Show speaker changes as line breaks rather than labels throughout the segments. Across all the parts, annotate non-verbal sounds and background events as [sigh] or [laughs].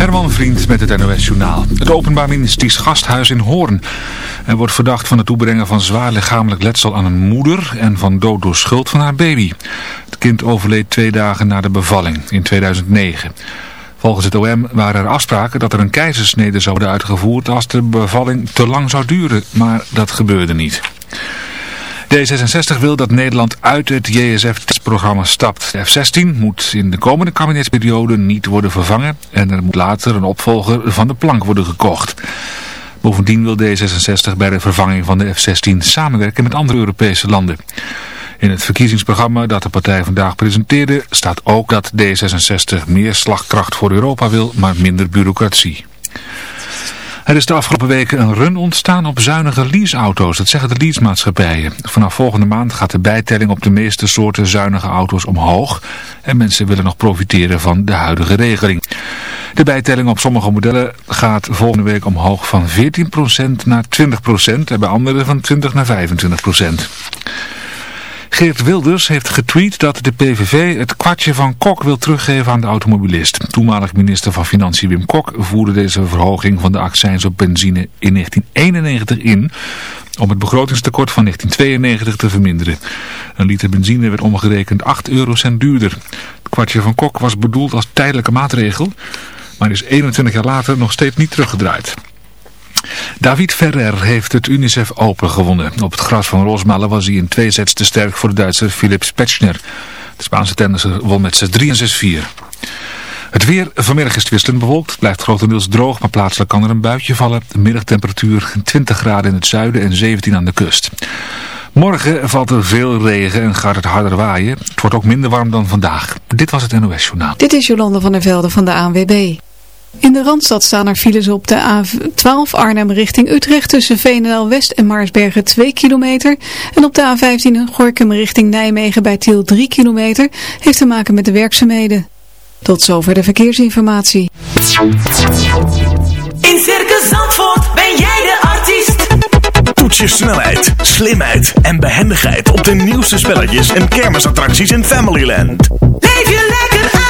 Herman Vriend met het NOS Journaal. Het Openbaar Ministeries Gasthuis in Hoorn. Er wordt verdacht van het toebrengen van zwaar lichamelijk letsel aan een moeder en van dood door schuld van haar baby. Het kind overleed twee dagen na de bevalling in 2009. Volgens het OM waren er afspraken dat er een keizersnede zou worden uitgevoerd als de bevalling te lang zou duren, maar dat gebeurde niet. D66 wil dat Nederland uit het JSF-testprogramma stapt. De F-16 moet in de komende kabinetsperiode niet worden vervangen en er moet later een opvolger van de plank worden gekocht. Bovendien wil D66 bij de vervanging van de F-16 samenwerken met andere Europese landen. In het verkiezingsprogramma dat de partij vandaag presenteerde staat ook dat D66 meer slagkracht voor Europa wil, maar minder bureaucratie. Er is de afgelopen weken een run ontstaan op zuinige leaseauto's. Dat zeggen de leasemaatschappijen. Vanaf volgende maand gaat de bijtelling op de meeste soorten zuinige auto's omhoog. En mensen willen nog profiteren van de huidige regeling. De bijtelling op sommige modellen gaat volgende week omhoog van 14% naar 20% en bij andere van 20 naar 25%. Geert Wilders heeft getweet dat de PVV het kwartje van Kok wil teruggeven aan de automobilist. Toenmalig minister van Financiën Wim Kok voerde deze verhoging van de accijns op benzine in 1991 in om het begrotingstekort van 1992 te verminderen. Een liter benzine werd omgerekend 8 eurocent duurder. Het kwartje van Kok was bedoeld als tijdelijke maatregel, maar is 21 jaar later nog steeds niet teruggedraaid. David Ferrer heeft het UNICEF Open gewonnen. Op het gras van Rosmalen was hij in twee sets te sterk voor de Duitser Philipp Spetschner. De Spaanse tennisser won met 6-3 en 6-4. Het weer vanmiddag is wisselend bewolkt. Het blijft grotendeels droog, maar plaatselijk kan er een buitje vallen. De middagtemperatuur 20 graden in het zuiden en 17 aan de kust. Morgen valt er veel regen en gaat het harder waaien. Het wordt ook minder warm dan vandaag. Dit was het NOS Journaal.
Dit is Jolande van der Velde van de ANWB. In de Randstad staan er files op de A12 Arnhem richting Utrecht tussen Veenendaal West en Maarsbergen 2 kilometer. En op de A15 Gorkum richting Nijmegen bij Tiel 3 kilometer heeft te maken met de werkzaamheden. Tot zover de verkeersinformatie.
In Circus Zandvoort ben jij de artiest.
Toets je snelheid, slimheid en behendigheid op de nieuwste spelletjes en kermisattracties in Familyland.
Leef je lekker zie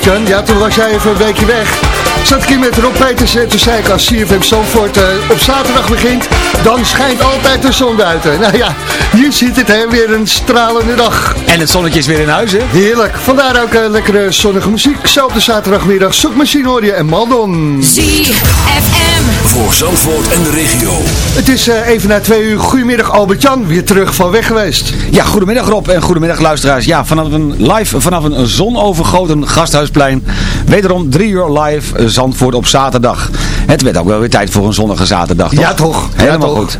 Ja, toen was jij even een weekje weg. Zat ik hier met Rob Peters en toen zei ik als CFM Zandvoort uh, op zaterdag begint, dan schijnt altijd de zon buiten. [laughs] Nou ja, hier ziet het hè, weer een stralende dag.
En het zonnetje is weer in huis, hè?
Heerlijk. Vandaar ook uh, lekkere zonnige muziek. Zo op de zaterdagmiddag. Zoekmachine hoor je en Maldon.
ZFM. Voor Zandvoort en de regio.
Het is uh, even na twee uur. Goedemiddag Albert-Jan, weer terug van weg geweest.
Ja, goedemiddag Rob en goedemiddag luisteraars. Ja, vanaf een live, vanaf een zonovergoten gasthuisplein. Wederom drie uur live Zandvoort op zaterdag. Het werd ook wel weer tijd voor een zonnige zaterdag, toch?
Ja, toch?
Helemaal
ja,
goed.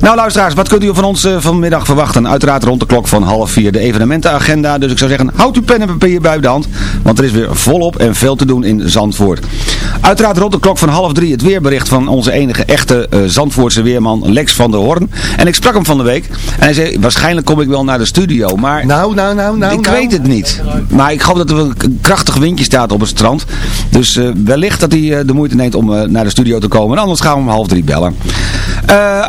Nou, luisteraars, wat kunt u van ons uh, vanmiddag verwachten? Uiteraard rond de klok van half vier de evenementenagenda. Dus ik zou zeggen, houd uw pen en papier bij de hand. Want er is weer volop en veel te doen in Zandvoort. Uiteraard rond de klok van half drie het weerbericht van onze enige echte uh, Zandvoortse weerman Lex van der Hoorn. En ik sprak hem van de week. En hij zei, waarschijnlijk kom ik wel naar de studio. Maar
nou, nou, nou, nou.
Ik
nou.
weet het niet. Maar ik hoop dat er een krachtig windje staat op het strand. Dus uh, wellicht dat hij uh, de moeite neemt om naar de studio te komen. En anders gaan we om half drie bellen.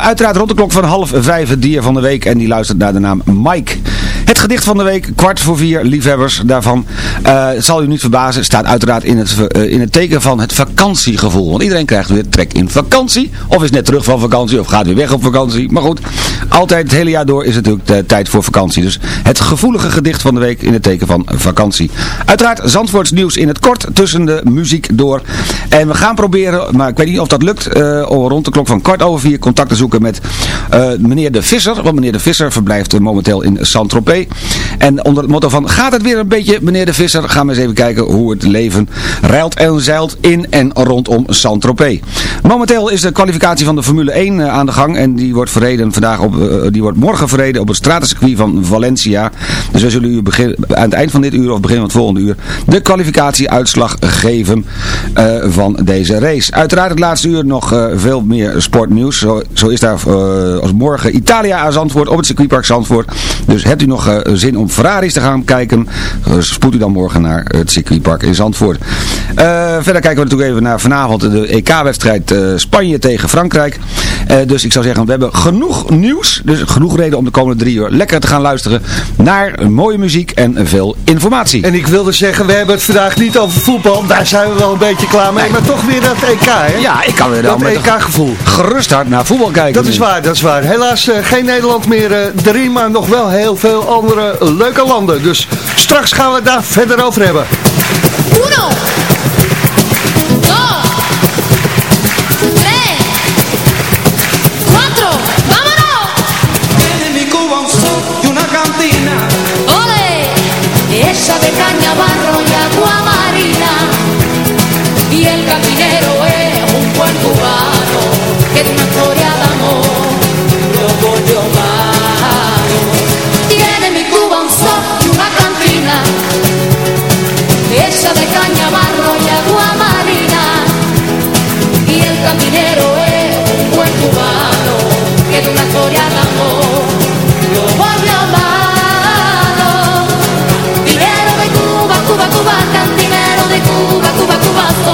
uiteraard rond de klok van half vijf het dier van de week. En die luistert naar de naam Mike. Het gedicht van de week, kwart voor vier, liefhebbers daarvan. Uh, zal u niet verbazen, staat uiteraard in het, uh, in het teken van het vakantiegevoel. Want iedereen krijgt weer trek in vakantie. Of is net terug van vakantie, of gaat weer weg op vakantie. Maar goed, altijd het hele jaar door is het natuurlijk de tijd voor vakantie. Dus het gevoelige gedicht van de week in het teken van vakantie. Uiteraard Zandvoorts nieuws in het kort tussen de muziek door. En we gaan proberen, maar ik weet niet of dat lukt, om rond de klok van kwart over vier contact te zoeken met meneer De Visser. Want meneer De Visser verblijft momenteel in Saint-Tropez. En onder het motto van, gaat het weer een beetje, meneer de Visser? Gaan we eens even kijken hoe het leven ruilt en zeilt in en rondom Saint-Tropez. Momenteel is de kwalificatie van de Formule 1 aan de gang. En die wordt, verreden vandaag op, uh, die wordt morgen verreden op het stratencircuit van Valencia. Dus we zullen u begin, aan het eind van dit uur of begin van het volgende uur de kwalificatieuitslag geven uh, van deze race. Uiteraard het laatste uur nog veel meer sportnieuws. Zo, zo is daar als morgen Italia aan Zandvoort op het circuitpark Zandvoort. Dus hebt u nog uh, zin om Ferraris te gaan kijken, uh, spoed u dan morgen naar het circuitpark in Zandvoort. Uh, verder kijken we natuurlijk even naar vanavond de EK-wedstrijd Spanje tegen Frankrijk. dus ik zou zeggen, we hebben genoeg nieuws, dus genoeg reden om de komende drie uur lekker te gaan luisteren naar mooie muziek en veel informatie.
En ik wilde zeggen, we hebben het vandaag niet over voetbal, daar zijn we wel een beetje klaar mee, maar toch weer dat EK, hè?
Ja, ik kan weer
dat EK-gevoel.
Gerust hard naar voetbal kijken.
Dat is waar, dat is waar. Helaas geen Nederland meer erin, maar nog wel heel veel andere leuke landen. Dus straks gaan we het daar verder over hebben.
Uno, dos, tres, cuatro, vámonos.
Tiene mi Cuba un y una cantina.
Ole, esa de caña, barro y agua marina. Y el cantinero es un buen cubano que es una historia Cuba,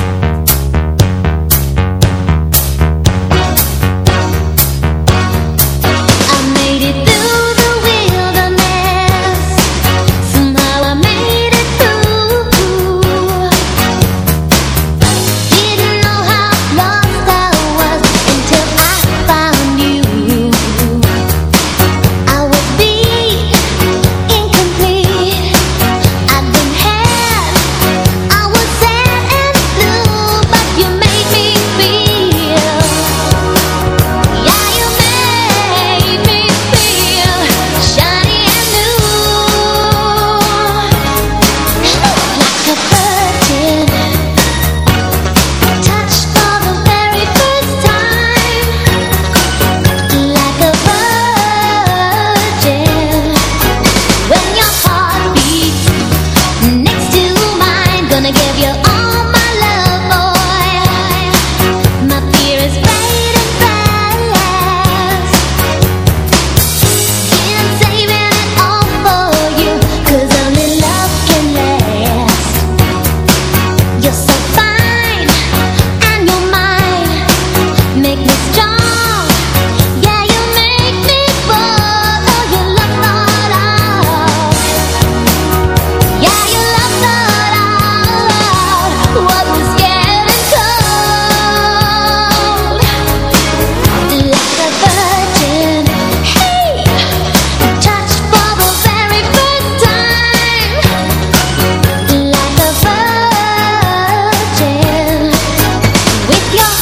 Yeah.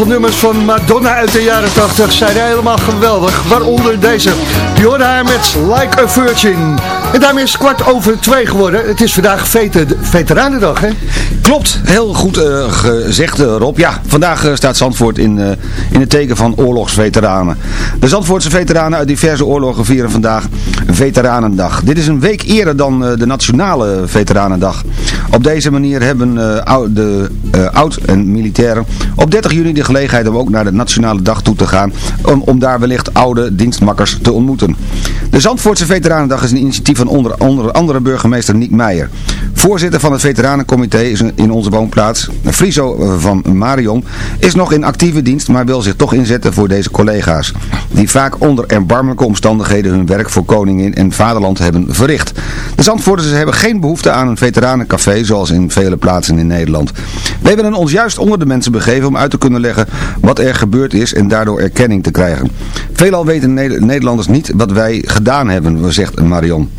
Veel nummers van Madonna uit de jaren 80 zijn helemaal geweldig. Waaronder deze. Jorda met Like a Virgin. En daarmee is het kwart over twee geworden. Het is vandaag vete, Veteranendag, hè?
Klopt, heel goed eh, gezegd eh, Rob. Ja, vandaag eh, staat Zandvoort in, in het teken van oorlogsveteranen. De Zandvoortse veteranen uit diverse oorlogen vieren vandaag Veteranendag. Dit is een week eerder dan de Nationale Veteranendag. Op deze manier hebben eh, de eh, oud- en militairen op 30 juni de gelegenheid om ook naar de Nationale Dag toe te gaan. Om, om daar wellicht oude dienstmakkers te ontmoeten. De Zandvoortse Veteranendag is een initiatief van onder, onder andere burgemeester Niek Meijer. Voorzitter van het Veteranencomité in onze woonplaats, Friso eh, van Marion, is nog in actieve dienst, maar wil zich toch inzetten voor deze collega's. Die vaak onder erbarmelijke omstandigheden hun werk voor koningin en vaderland hebben verricht. De Zandvoorters hebben geen behoefte aan een veteranencafé zoals in vele plaatsen in Nederland. Wij willen ons juist onder de mensen begeven om uit te kunnen leggen wat er gebeurd is en daardoor erkenning te krijgen. Veelal weten Neder- Nederlanders niet wat wij gedaan hebben, zegt Marion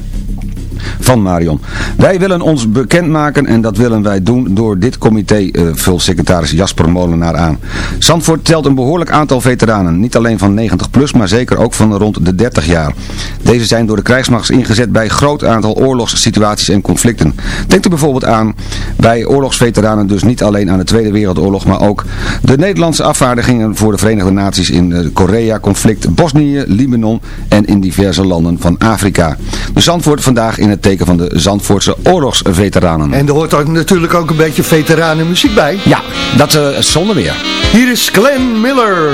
van Marion. Wij willen ons bekendmaken en dat willen wij doen door dit comité, eh, vult secretaris Jasper Molenaar aan. Zandvoort telt een behoorlijk aantal veteranen, niet alleen van 90 plus, maar zeker ook van rond de 30 jaar. Deze zijn door de krijgsmacht ingezet bij een groot aantal oorlogssituaties en conflicten. Denk er bijvoorbeeld aan bij oorlogsveteranen dus niet alleen aan de Tweede Wereldoorlog, maar ook de Nederlandse afvaardigingen voor de Verenigde Naties in het Korea-conflict, Bosnië, Libanon en in diverse landen van Afrika. De Zandvoort vandaag in het teken van de Zandvoortse oorlogsveteranen.
En er hoort ook natuurlijk ook een beetje veteranenmuziek bij.
Ja, dat uh, zonder meer.
Hier is Glenn Miller.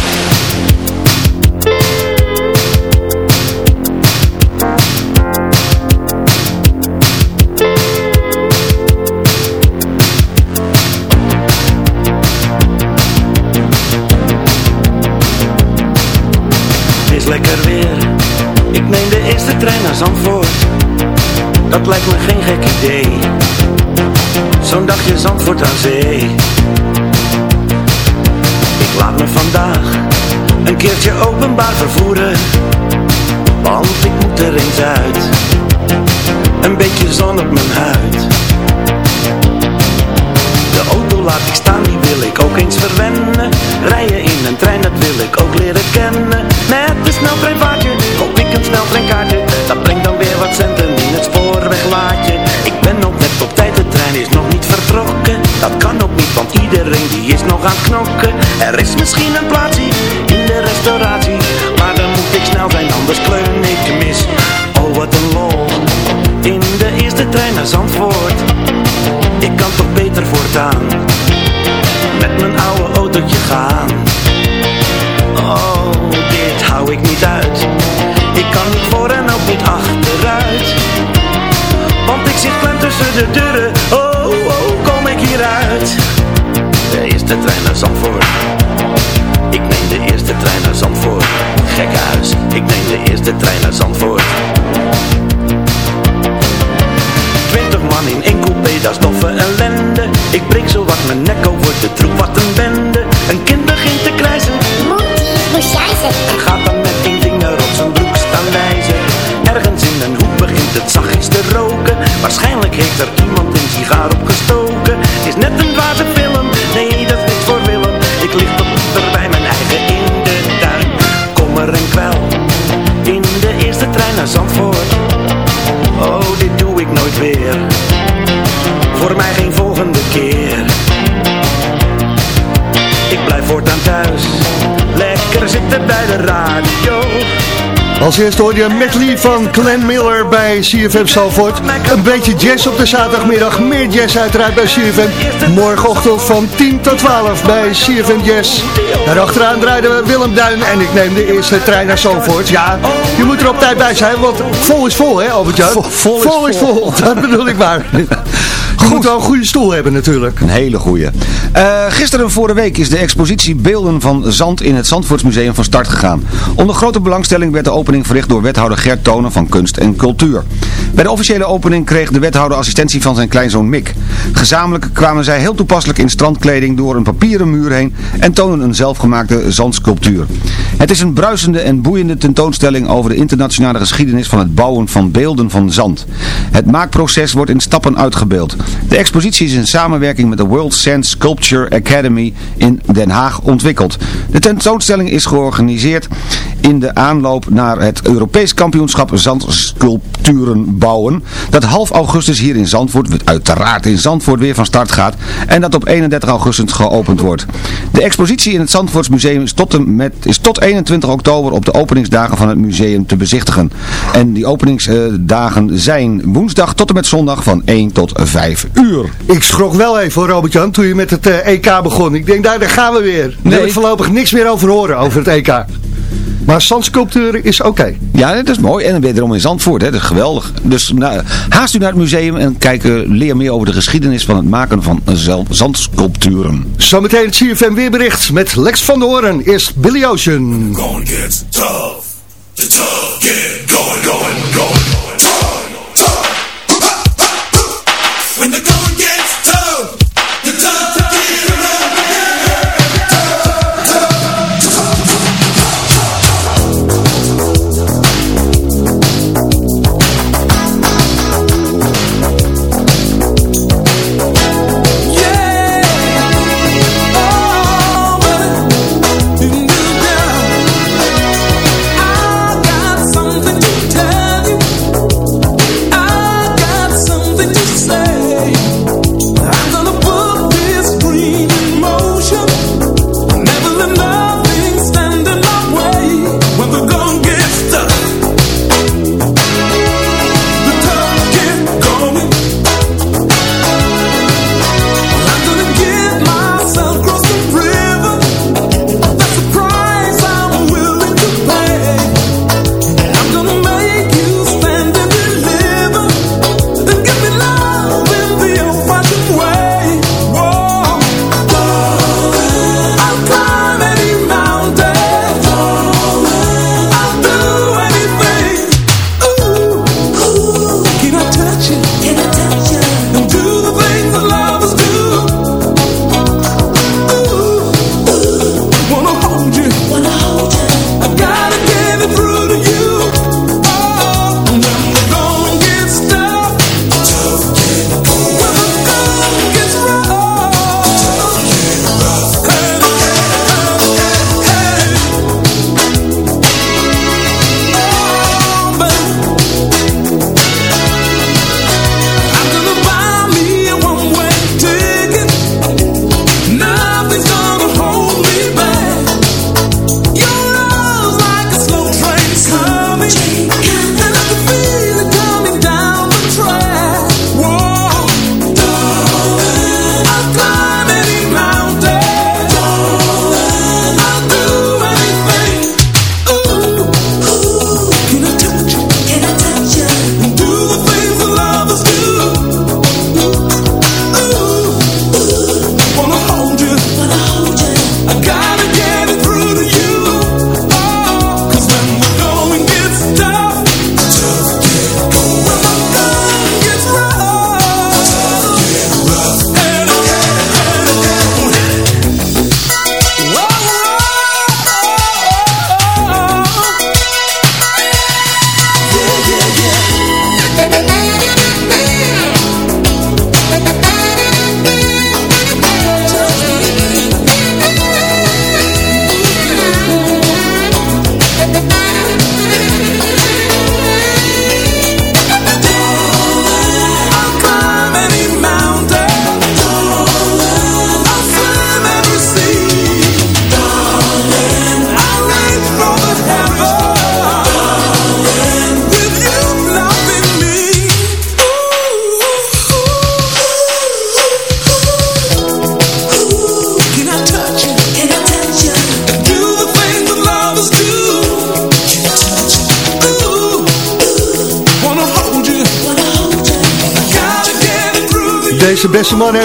Openbaar vervoeren. Want ik moet er eens uit. Een beetje zon op mijn huid. De auto laat ik staan, die wil ik ook eens verwennen. Rijden in een trein, dat wil ik ook leren kennen. Met een sneltreinvaartje, koop ik een sneltreinkaartje. Dat brengt dan weer wat centen in het spoorweglaadje. Ik ben nog net op tijd, de trein is nog niet vertrokken. Dat kan ook niet, want iedereen die is nog aan het knokken. Er is misschien een plaatsje in de restauratie. Maar dan moet ik snel zijn, anders kleun ik mis. Oh, wat een lol. In de eerste trein naar Zandvoort. Ik kan toch beter voortaan Met mijn oude autootje gaan Oh, dit hou ik niet uit Ik kan niet voor en ook niet achteruit Want ik zit klem tussen de deuren Oh, oh, kom ik hieruit eerste trein naar Zandvoort. Ik neem de eerste trein naar Zandvoort. Gekke huis, ik neem de eerste trein naar Zandvoort. Twintig man in één coupé, dat is doffe ellende. Ik breek zo wat mijn nek over de troep, wat een bende. Een kind begint te krijzen.
Moest jij ze?
En gaat dan met één vinger op zijn broek staan wijzen. Ergens in een hoek begint het zachtjes te roken. Waarschijnlijk heeft er iemand een sigaar opgestoken. Is net een dwaze Voor mij geen volgende keer. Ik blijf voortaan thuis. Lekker zitten bij de radio
Als eerste hoorde je medley van Glenn Miller bij CFM Salford. Een beetje jazz op de zaterdagmiddag. Meer jazz uiteraard bij CFM. Morgenochtend van 10 tot 12 bij CFM Jazz. Daarachteraan draaiden we Willem Duin en ik neem de eerste trein naar Salford. Ja, je moet er op tijd bij zijn, want vol is vol hè Albert-Jan?
Vol, is vol. [laughs]
dat bedoel ik maar. Je moet wel een goede stoel hebben natuurlijk.
Een hele goeie. Uh, gisteren voor de week is de expositie Beelden van Zand in het Zandvoortsmuseum van start gegaan. Onder grote belangstelling werd de opening verricht door wethouder Gert Tonen van Kunst en Cultuur. Bij de officiële opening kreeg de wethouder assistentie van zijn kleinzoon Mick. Gezamenlijk kwamen zij heel toepasselijk in strandkleding door een papieren muur heen en tonen een zelfgemaakte zandsculptuur. Het is een bruisende en boeiende tentoonstelling over de internationale geschiedenis van het bouwen van beelden van zand. Het maakproces wordt in stappen uitgebeeld. De expositie is in samenwerking met de World Sand Sculpture Academy in Den Haag ontwikkeld. De tentoonstelling is georganiseerd in de aanloop naar het Europees kampioenschap zandsculpturen bouwen. Dat half augustus hier in Zandvoort, uiteraard in Zandvoort weer van start gaat. En dat op 31 augustus geopend wordt. De expositie in het Zandvoortsmuseum is tot, met, is tot 21 oktober op de openingsdagen van het museum te bezichtigen. En die openingsdagen zijn woensdag tot en met zondag van 1 tot 5 uur.
Ik schrok wel even voor Robert-Jan toen je met het uh, EK begon. Ik denk, daar, daar gaan we weer. Daar
Nee.
wil ik voorlopig niks meer over horen, over het EK. Maar zandsculptuur is oké.
Ja, dat is mooi. En dan wederom in Zandvoort. Hè. Dat is geweldig. Dus nou, haast u naar het museum en kijk, eh, leer meer over de geschiedenis van het maken van zel- zandsculpturen.
Zometeen het CFM weerbericht met Lex van der Hoorn. Eerst Billy Ocean.
Going gets tough. The tough get going, going, going,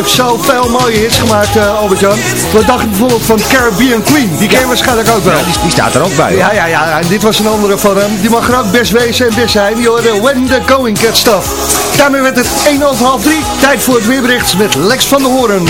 heeft zoveel mooie hits gemaakt, uh, Albert-Jan. Wat dacht je bijvoorbeeld van Caribbean Queen? Die ken je waarschijnlijk ook wel.
Ja, die, die, staat er ook bij.
Ja, ja, ja. En dit was een andere van hem. Die mag er ook best wezen en best zijn. Die hoorde When the Going Gets Stuff. Daarmee werd het 1 over half 3. Tijd voor het weerbericht met Lex van der Hoorn.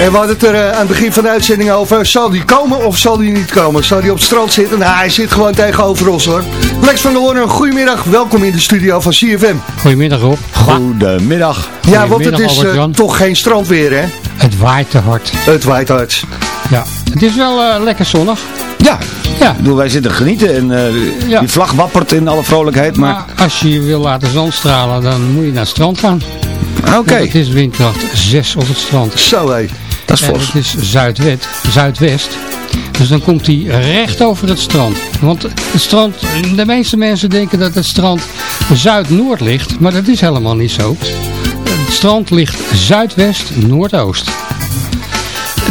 En we hadden het er uh, aan het begin van de uitzending over. Zal die komen of zal die niet komen? Zal die op het strand zitten? Nou, hij zit gewoon tegenover ons hoor. Lex van der Hoorn, goedemiddag. Welkom in de studio van CFM.
Goedemiddag Rob.
Goedemiddag.
Ja, want het is uh, toch geen strandweer hè?
Het waait te hard.
Het waait hard.
Ja, het is wel uh, lekker zonnig.
Ja, ja. Bedoel, wij zitten genieten en uh, ja. die vlag wappert in alle vrolijkheid. Maar... maar
als je je wil laten zandstralen, dan moet je naar het strand gaan.
Oké. Okay.
Het is windkracht 6 op het strand.
Zo hé.
Dat is fors.
Het is zuidwest, zuidwest. Dus dan komt hij recht over het strand. Want het strand, de meeste mensen denken dat het strand zuid-noord ligt. Maar dat is helemaal niet zo. Het strand ligt zuidwest-noordoost.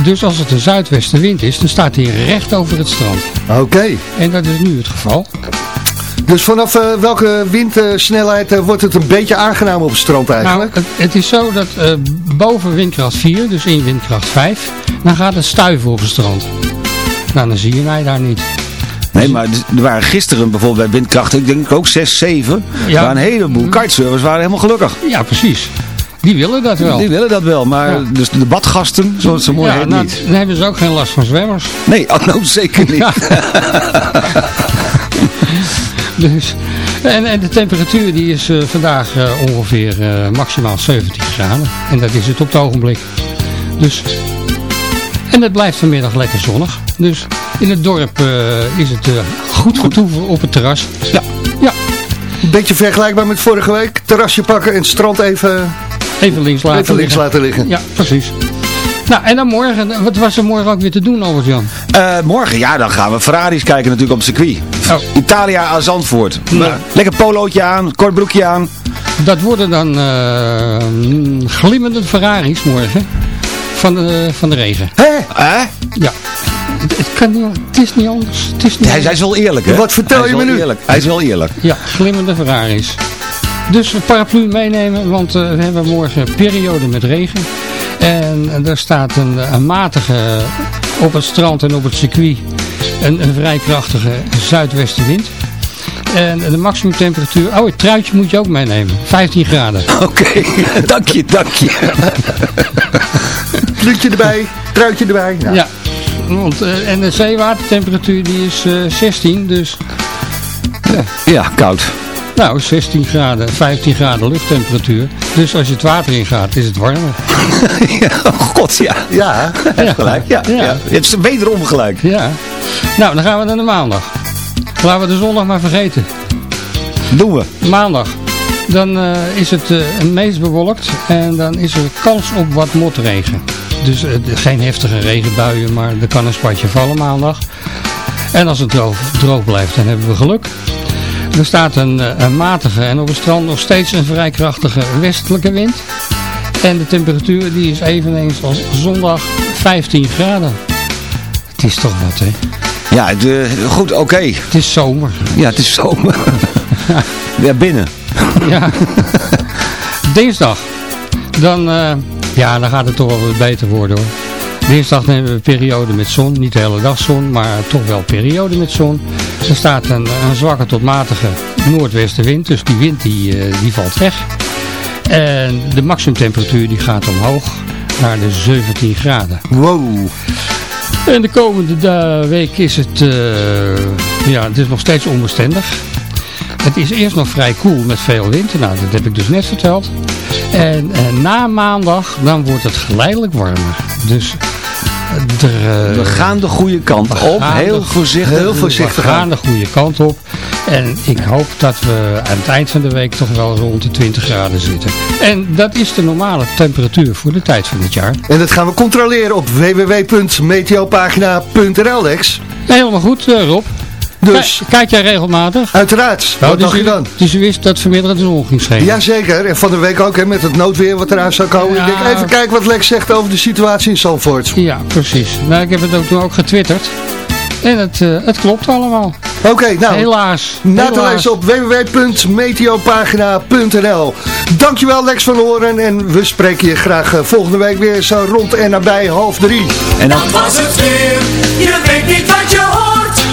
Dus als het een zuidwestenwind is, dan staat hij recht over het strand.
Oké. Okay.
En dat is nu het geval.
Dus vanaf uh, welke windsnelheid uh, wordt het een beetje aangenaam op het strand eigenlijk?
Nou, het, het is zo dat uh, boven windkracht 4, dus in windkracht 5, dan gaat het stuiven op het strand. Nou, dan zie je mij daar niet.
Nee, maar er waren gisteren bijvoorbeeld bij windkracht, ik denk ook 6, 7, ja. waar een heleboel kitesurfers waren helemaal gelukkig.
Ja, precies. Die willen dat wel.
Die willen dat wel, maar ja. dus de badgasten, zoals ze mooi
ja,
heet,
nou,
niet.
Dan hebben ze ook geen last van zwemmers.
Nee, oh, nou, zeker niet. Ja. [laughs]
dus, en, en de temperatuur die is uh, vandaag uh, ongeveer uh, maximaal 17 graden. En dat is het op het ogenblik. Dus, en het blijft vanmiddag lekker zonnig. Dus in het dorp is het goed vertoeven op het terras.
Ja. ja. Een beetje vergelijkbaar met vorige week. Terrasje pakken en het strand even...
Even links laten
even links
liggen.
laten liggen.
Ja, precies. Nou, en dan morgen, wat was er morgen ook weer te doen, Albert-Jan?
Uh, morgen, ja, dan gaan we Ferraris kijken natuurlijk op het circuit. Oh. Italia aan Zandvoort. Nou. Lekker polootje aan, kort broekje aan.
Dat worden dan uh, glimmende Ferraris morgen. Van de, van de regen.
Hé?
Hè?
Ja. Het, het, kan niet, het is niet anders. Het is niet
hij, hij, is wel eerlijk, hè?
Wat vertel
hij
je me nu?
Eerlijk. Hij is wel eerlijk.
Ja, glimmende Ferraris. Dus een paraplu meenemen, want uh, we hebben morgen een periode met regen. En er staat een, een, matige op het strand en op het circuit een, een vrij krachtige zuidwestenwind. En de maximumtemperatuur, oh het truitje moet je ook meenemen, 15 graden.
Oké, okay. [laughs] dank je, dank je. [laughs]
Pluutje erbij, truitje erbij.
Ja, ja want, uh, en de zeewatertemperatuur die is uh, 16, dus...
Ja. ja, koud.
Nou, 16 graden, 15 graden luchttemperatuur. Dus als je het water ingaat, is het warmer. [laughs]
ja, oh god, ja. Ja, [laughs] ja. gelijk. Ja, ja. ja. Je hebt wederom gelijk.
Ja. Nou, dan gaan we naar de maandag. Laten we de zondag maar vergeten.
Doen we.
Maandag. Dan uh, is het uh, meest bewolkt en dan is er kans op wat motregen. Dus uh, geen heftige regenbuien, maar er kan een spatje vallen maandag. En als het droog, droog blijft, dan hebben we geluk. Er staat een, een, matige en op het strand nog steeds een vrij krachtige westelijke wind. En de temperatuur die is eveneens als zondag 15 graden. Het is toch wat, hè?
Ja, de, goed, oké. Okay.
Het is zomer.
Ja, het is zomer. [laughs] ja, binnen.
ja. [laughs] Dinsdag. Dan, uh, ja, dan gaat het toch wel wat beter worden, hoor. Dinsdag nemen we een periode met zon. Niet de hele dag zon, maar toch wel periode met zon. Er staat een, een zwakke tot matige noordwestenwind. Dus die wind die, uh, die valt weg. En de maximumtemperatuur die gaat omhoog naar de 17 graden.
Wow.
En de komende week is het, uh, ja, het is nog steeds onbestendig. Het is eerst nog vrij koel met veel wind. Nou, dat heb ik dus net verteld. En, en na maandag, dan wordt het geleidelijk warmer. Dus
er, we gaan de goede kant op. Heel voorzichtig.
Heel voorzichtig.
We gaan de goede kant op. En ik hoop dat we aan het eind van de week toch wel rond de 20 graden zitten. En dat is de normale temperatuur voor de tijd van het jaar.
En dat gaan we controleren op www.meteopagina.nl Lex.
Helemaal goed Rob.
Dus.
Kijk, kijk jij regelmatig?
Uiteraard. Nou, wat dacht
dus
je dan?
Dus je wist dat vanmiddag de zon ging schijnen?
Jazeker. En van de week ook hè, met het noodweer wat eraan zou komen. Ja. Ik denk even kijken wat Lex zegt over de situatie in Zandvoort.
Ja, precies. Nou, ik heb het ook toen ook getwitterd. En het, uh, het klopt allemaal.
Oké, nou.
Helaas.
Na te lezen op www.meteopagina.nl Dankjewel Lex van Horen en we spreken je graag eh, volgende week weer zo rond en nabij half drie.
En dan...
Dat was het weer, je weet niet wat je hoort.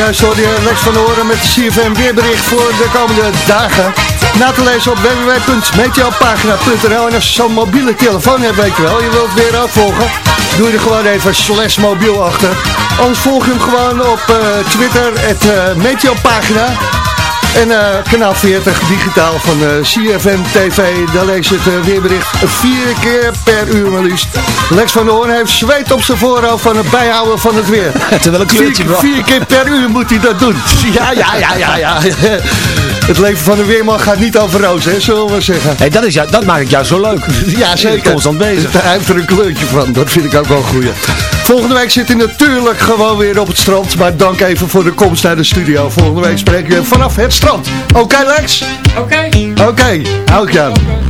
Zojuist hoorde je Lex van Oren met de CFM weerbericht voor de komende dagen. Na te lezen op www.meteopagina.nl En als je zo'n mobiele telefoon hebt, weet je wel, je wilt weer opvolgen, doe je er gewoon even slash mobiel achter. Anders volg je hem gewoon op eh, Twitter, het uh, Meteopagina. En eh, kanaal 40 digitaal van uh, CFM TV. Daar lees je het weerbericht vier keer per uur maar liefst. Lex van der Hoorn heeft zweet op zijn voorhoofd van het bijhouden van het weer. [laughs]
Terwijl een kleurtje
vier, vier keer per uur moet hij dat doen. [laughs] Ja, ja, ja, ja, ja. [laughs] Het leven van een weerman gaat niet over roos, hè, zullen we zeggen.
Hey, dat, is jou, dat maakt het jou zo leuk.
ja, zeker.
Constant bezig.
Hij heeft er een kleurtje van. Dat vind ik ook wel een goeie. Volgende week zit hij natuurlijk gewoon weer op het strand. Maar dank even voor de komst naar de studio. Volgende week spreken we vanaf het strand. Oké, Lex?
Oké.
Oké, okay. hou ik aan.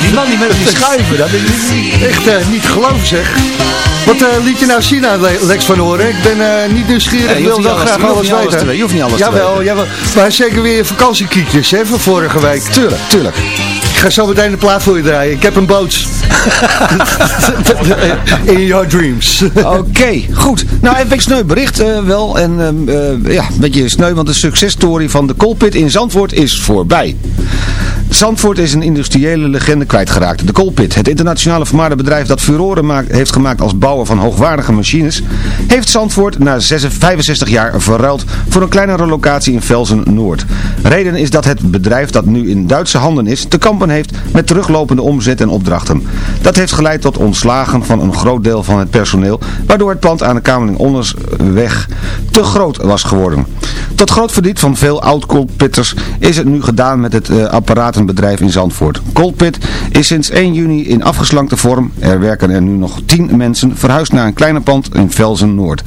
Die man die met die schuiven, dat is
Echt eh, niet te geloven zeg. Wat eh, liet je nou zien aan Le- Lex van Horen? Ik ben eh, niet nieuwsgierig, ik wil wel
alles-
graag alles weten.
te. Je hoeft niet alles te
jawel,
weten.
Jawel, Maar zeker weer vakantiekiekjes hè, van vorige week.
Tuurlijk, tuurlijk.
Ik ga zo meteen de plaat voor je draaien. Ik heb een boot. [laughs] In your dreams.
Oké, goed. Nou, even sneu bericht eh, wel. En ehm, eh, ja, een beetje sneu, want de successtory van de Colpit in Zandvoort is voorbij. Zandvoort is een industriële legende kwijtgeraakt. De Colpit, het internationale vermaarde bedrijf dat furoren heeft gemaakt als bouwer van hoogwaardige machines, heeft Zandvoort na 66 65 jaar verruild voor een kleinere locatie in Velzen-Noord. Reden is dat het bedrijf dat nu in Duitse handen is, te kampen heeft met teruglopende omzet en opdrachten. Dat heeft geleid tot ontslagen van een groot deel van het personeel, waardoor het pand aan de Kamerling Ondersweg te groot was geworden. Tot groot verdriet van veel oud-colpitters is het nu gedaan met het eh, apparatenbedrijf in Zandvoort. Colpit is sinds 1 juni in afgeslankte vorm, er werken er nu nog 10 mensen, verhuisd naar een kleiner pand in Velzen-Noord.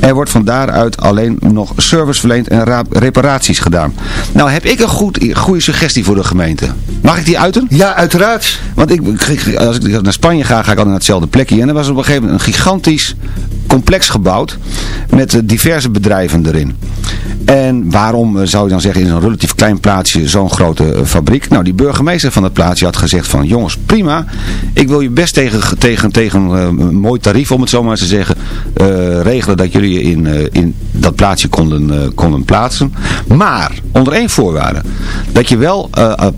Er wordt van daaruit alleen nog service verleend en ra- reparaties gedaan. Nou heb ik een goed, goede suggestie voor de gemeente. Mag ik die uiten?
Ja, uiteraard.
Want ik, ik- als ik naar Spanje ga, ga ik altijd naar hetzelfde plekje. En er was op een gegeven moment een gigantisch complex gebouwd met eh, diverse bedrijven erin. En waarom eh, zou je dan zeggen in zo'n relatief klein plaatsje zo'n grote eh, fabriek? Nou, die burgemeester van het plaatsje had gezegd van jongens, prima. Ik wil je best tegen, tegen, tegen een mooi tarief, om het zo maar te zeggen, regelen dat jullie je in, in dat plaatsje konden, konden plaatsen. Maar, onder één voorwaarde. Dat je wel,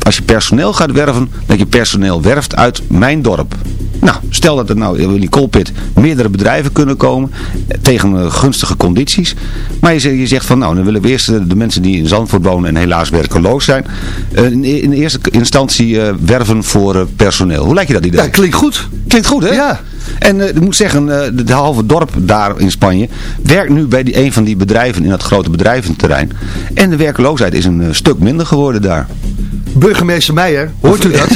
als je personeel gaat werven, dat je personeel werft uit mijn dorp. Nou, stel dat er nou in die Colpit meerdere bedrijven kunnen komen eh, tegen eh, gunstige condities. Maar je, zegt- van nou, dan willen we eerst eh, de mensen die in Zandvoort wonen en helaas werkeloos zijn, in, eerste instantie werven voor personeel. Hoe lijkt je dat idee?
Ja, klinkt goed.
Klinkt goed, hè?
Ja.
En ik moet zeggen, eh, de, de halve dorp daar in Spanje werkt nu bij die, een van die bedrijven in dat grote bedrijventerrein. En de werkloosheid is een stuk minder geworden daar.
Burgemeester Meijer, hoort u dat? [laughs]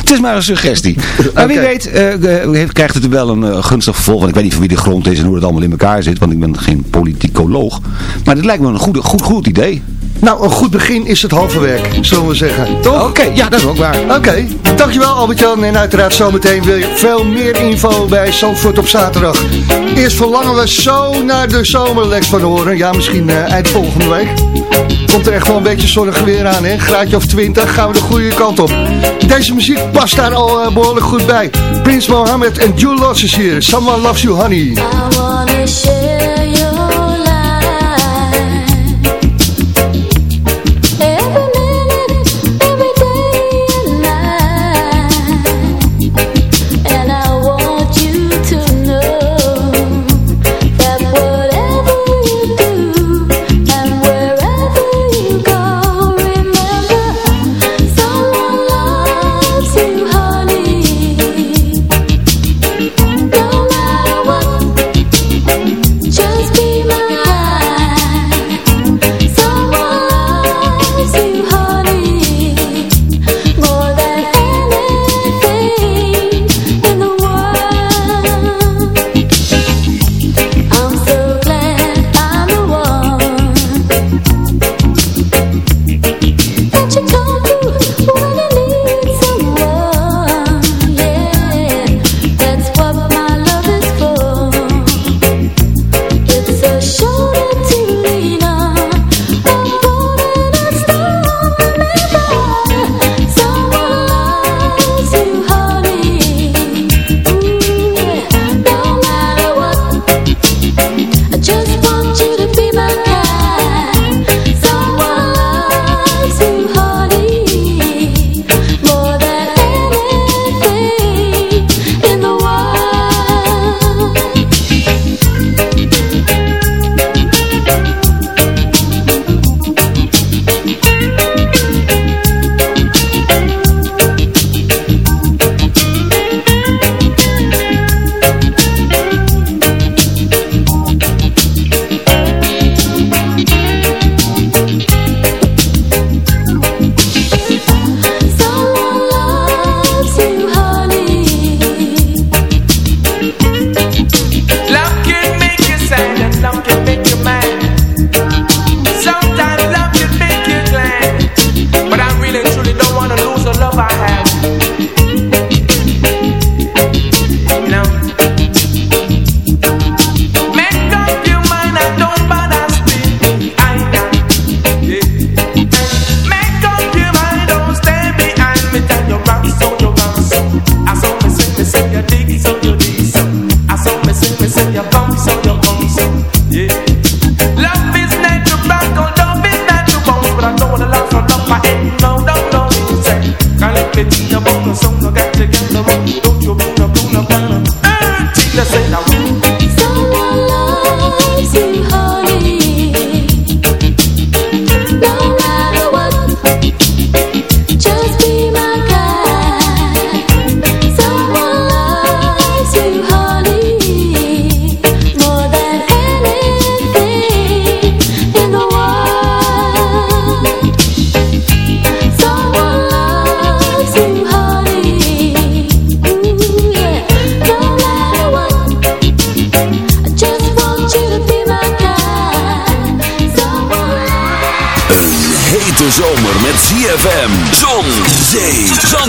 Het is maar een suggestie. Maar wie weet eh, eh, krijgt het wel een eh, gunstig vervolg. Want ik weet niet van wie de grond is en hoe het allemaal in elkaar zit. Want ik ben geen politicoloog. Maar dit lijkt me een goede, goed, goed idee.
Nou, een goed begin is het halve werk, zullen we zeggen. Toch?
Oké, ja, dat is ook waar.
Oké, dankjewel Albert-Jan. En uiteraard zometeen wil je veel meer info bij Zandvoort op zaterdag. Eerst verlangen we zo naar de zomer, Lex van Horen. Ja, misschien eh, eind volgende week. Komt er echt wel een beetje zonnig weer aan, hè? Graadje of 20, gaan we de goede kant op. Deze muziek past daar al eh, behoorlijk goed bij. Prins Mohammed en Jules is hier. Someone Loves You Honey.
I wanna share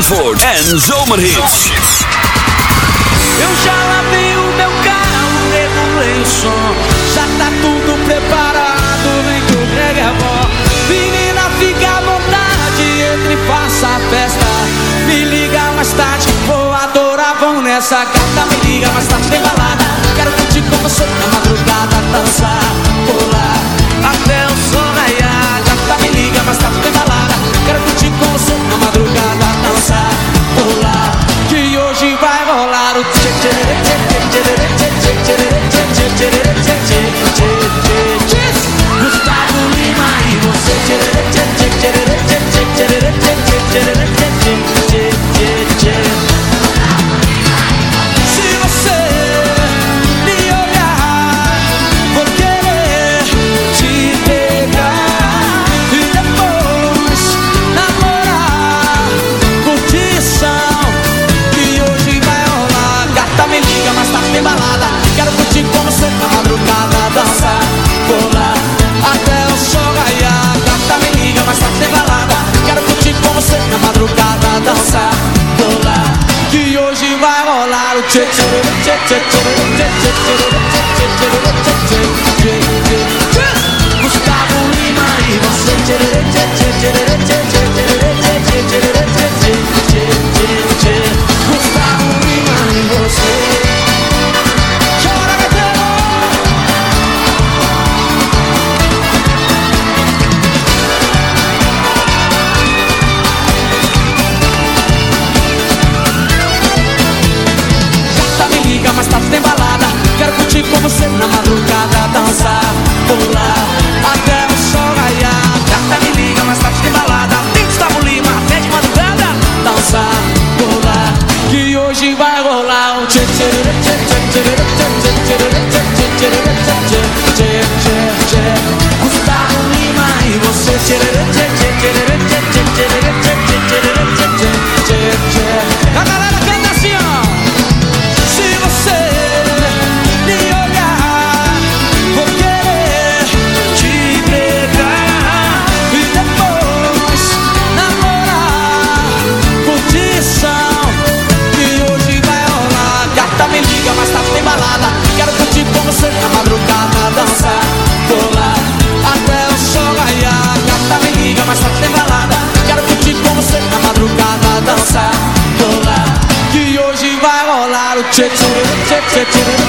En Zomerhits.
cha cha cha cha cha Zet zet zet zet zet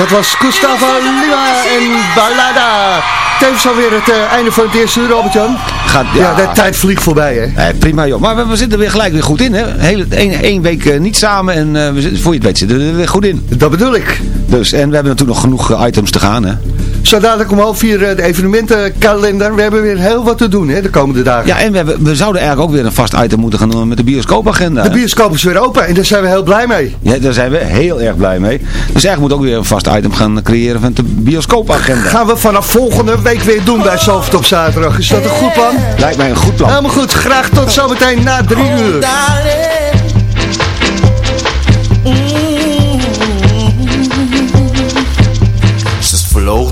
Dat was Gustavo Lima en Balada. Tevens alweer het eh, einde van het eerste uur, Robert-Jan.
Ja,
ja, de tijd vliegt voorbij, hè?
Prima, joh. Maar we, zitten weer gelijk weer goed in, hè? Eén week eh, niet samen en eh, we zitten, voor je het weet zitten we er weer goed in.
Dat bedoel ik.
Dus, en we hebben natuurlijk nog genoeg items te gaan, hè?
Zo dadelijk om half vier eh, de evenementenkalender. We hebben weer heel wat te doen hè, de komende dagen.
Ja, en we, we zouden eigenlijk ook weer een vast item moeten gaan doen met de bioscoopagenda.
De bioscoop is weer open en daar zijn we heel blij mee.
Ja, daar zijn we heel erg blij mee. Dus eigenlijk moet ook weer een vast item gaan creëren van de bioscoopagenda.
Gaan we vanaf volgende week weer doen bij Zalvert op zaterdag. Is dat een goed plan?
Lijkt mij een goed plan.
Helemaal goed. Graag tot zometeen na drie oh,
uur.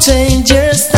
dangerous